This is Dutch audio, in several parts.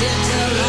till I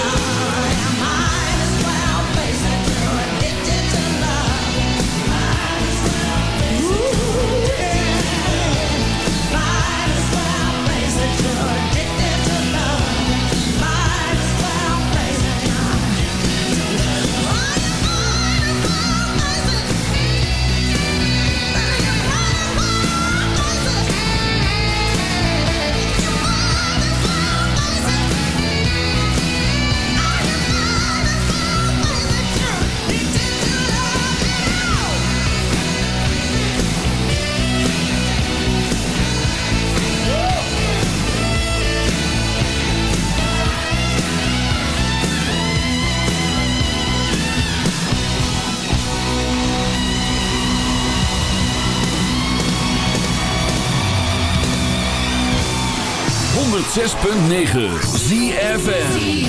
106.9 ZFN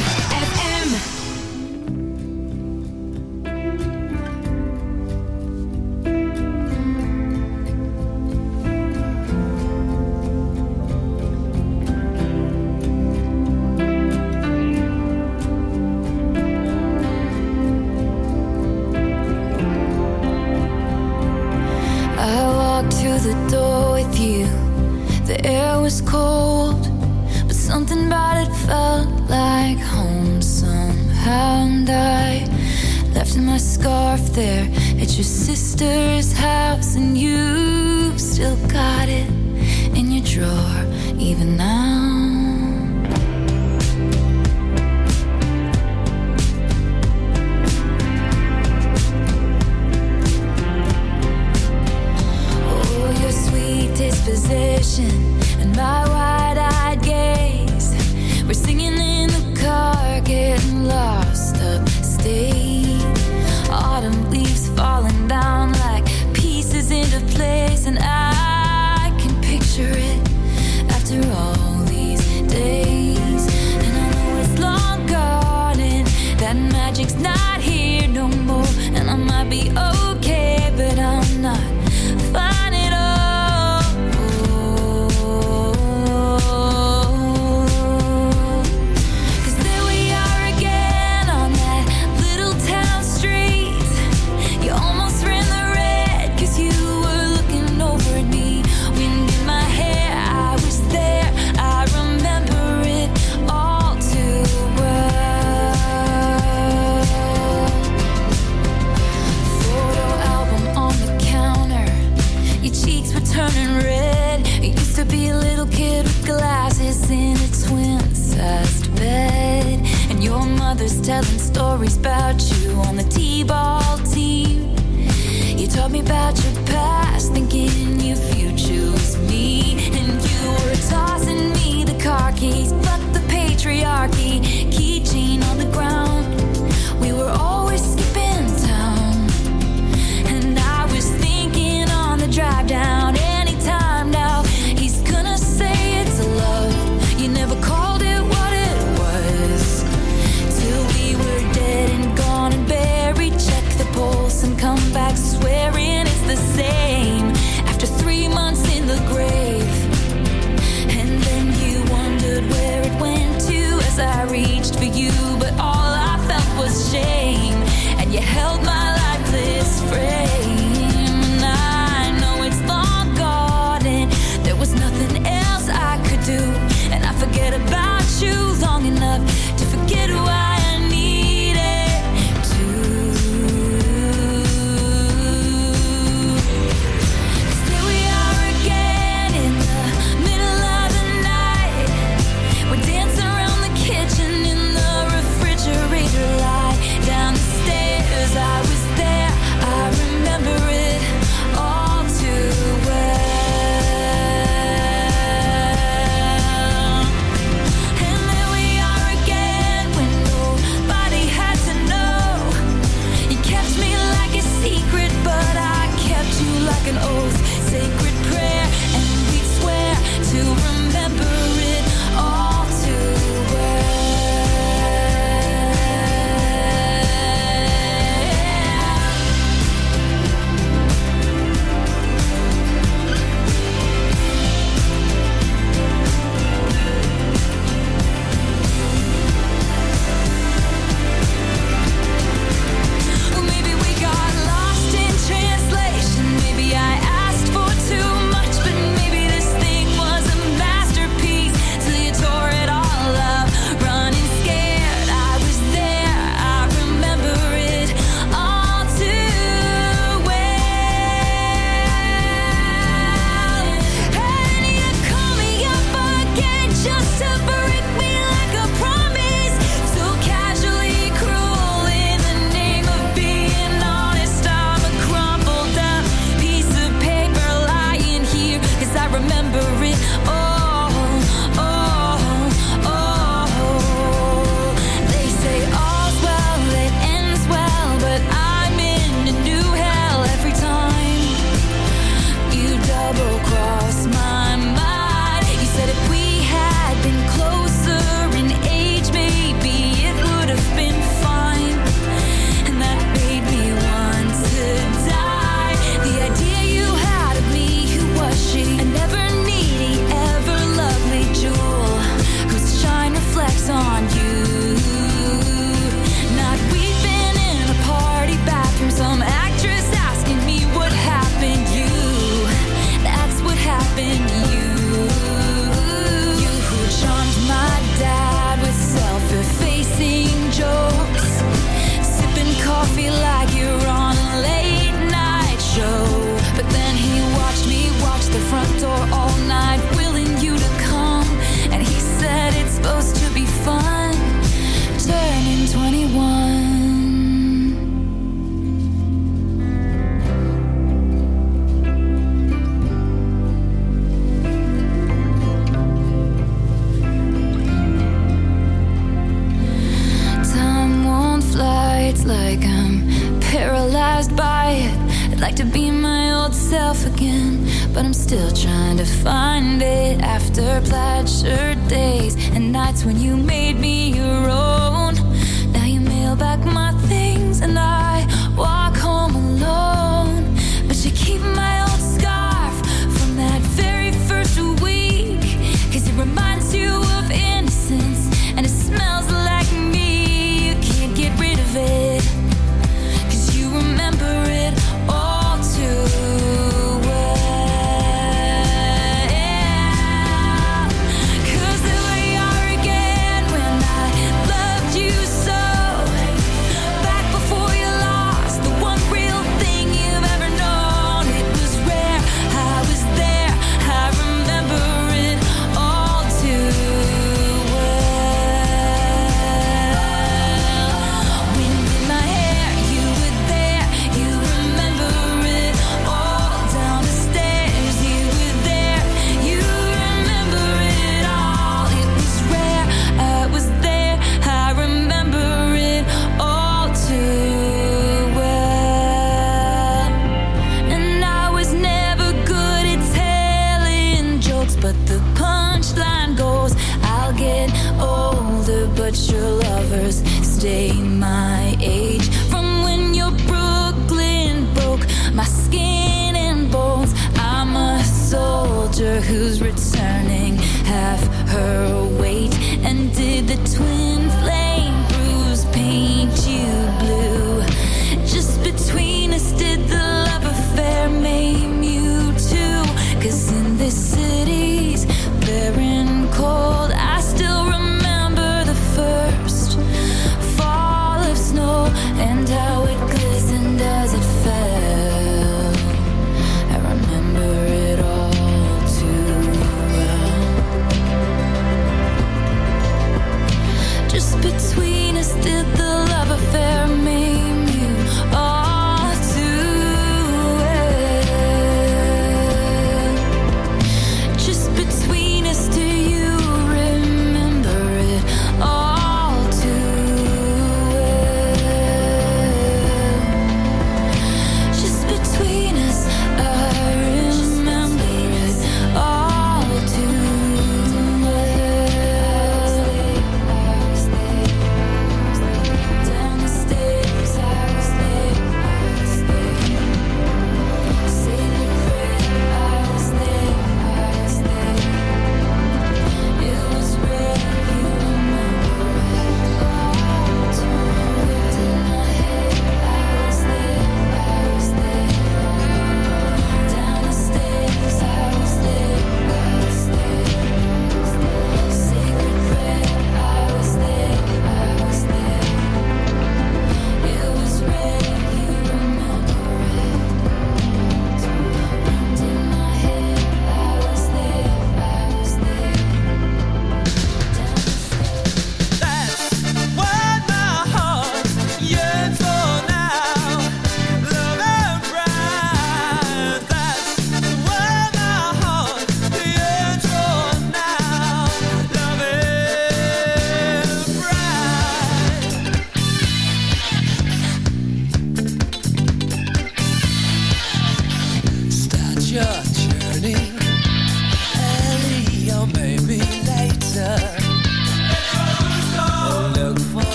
Just between us, did the love affair maim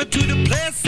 me to the place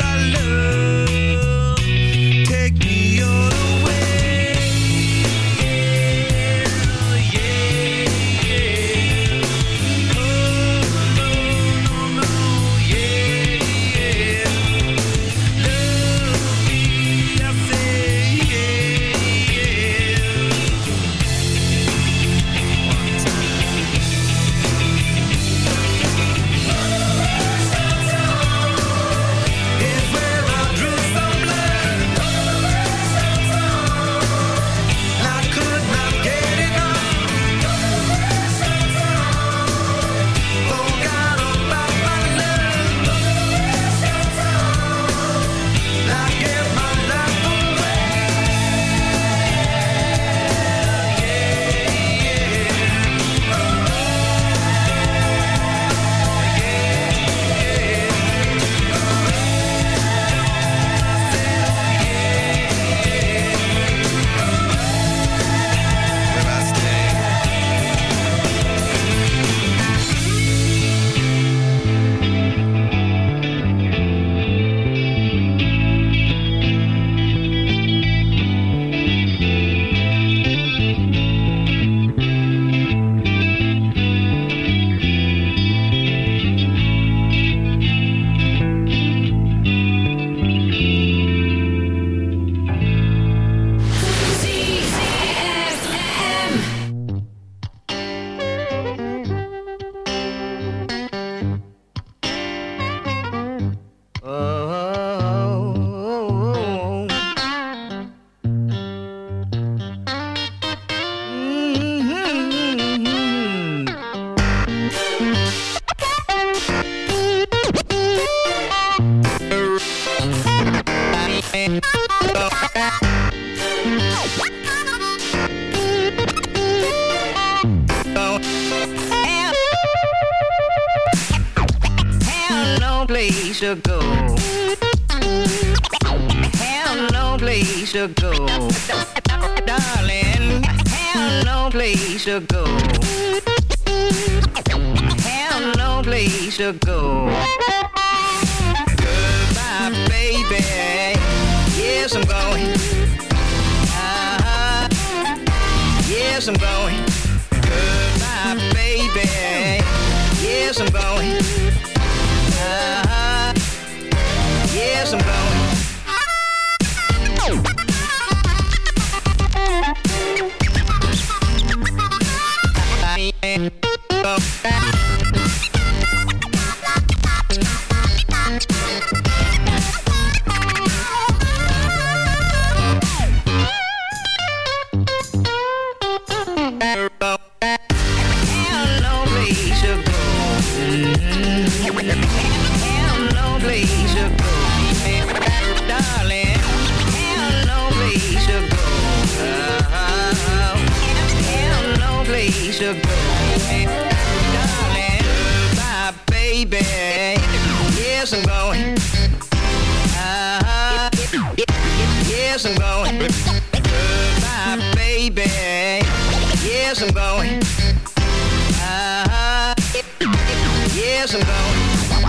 yes, I'm.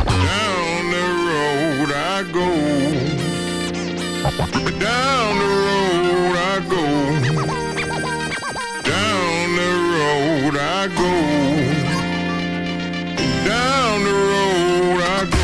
Down the road I go. Down the road I go. Down the road I go. Down the road I go.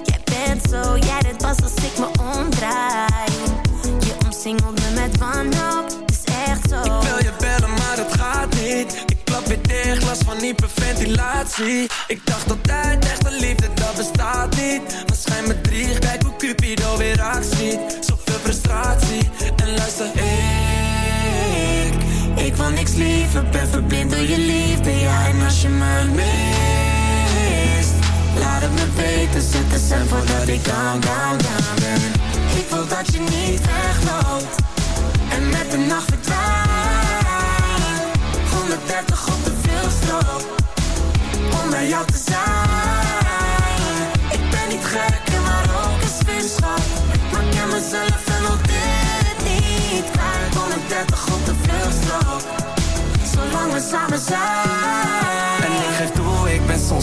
zo, jij dit pas als ik me omdraai Je omsingelt me met wanhoop, het is echt zo Ik wil je bellen, maar het gaat niet. Ik klap weer dicht, last van hyperventilatie. Ik dacht altijd, echte liefde, dat bestaat niet. Maar schijn me drie, kijk hoe Cupido weer actie. Zoveel frustratie, en luister, ik... Ik wil niks liever, ben verblind door je liefde, ja. En als je me mist, laat het me weten. Zet de cent voordat ik down, down, down ben. Ik wil dat je niet wegloopt en met de nacht verdwijnt 130 op de veelstroop Om bij jou te zijn. Ik ben niet gek en maar ook een vriendschap Maar ik ken mezelf en wil dit niet kwijt 130 op de veelstroop Zolang we samen zijn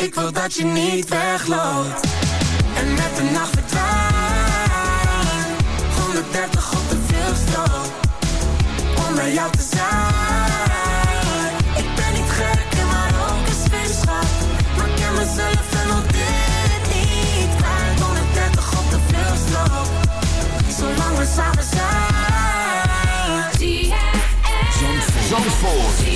ik wil dat je niet wegloopt En met de nacht verdwijnt. 130 op de veelstroop Om bij jou te zijn. Ik ben niet gek en maar ook een vriendschap Maar ik ken mezelf en wil dit niet kwijt. 130 op de veelstroop Zolang we samen zijn. Zandvoort.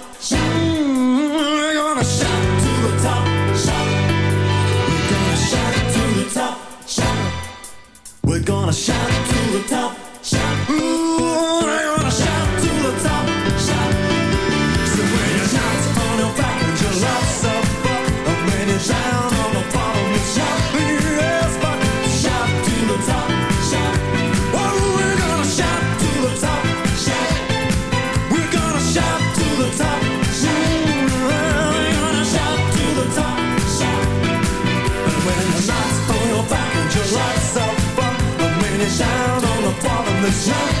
the jump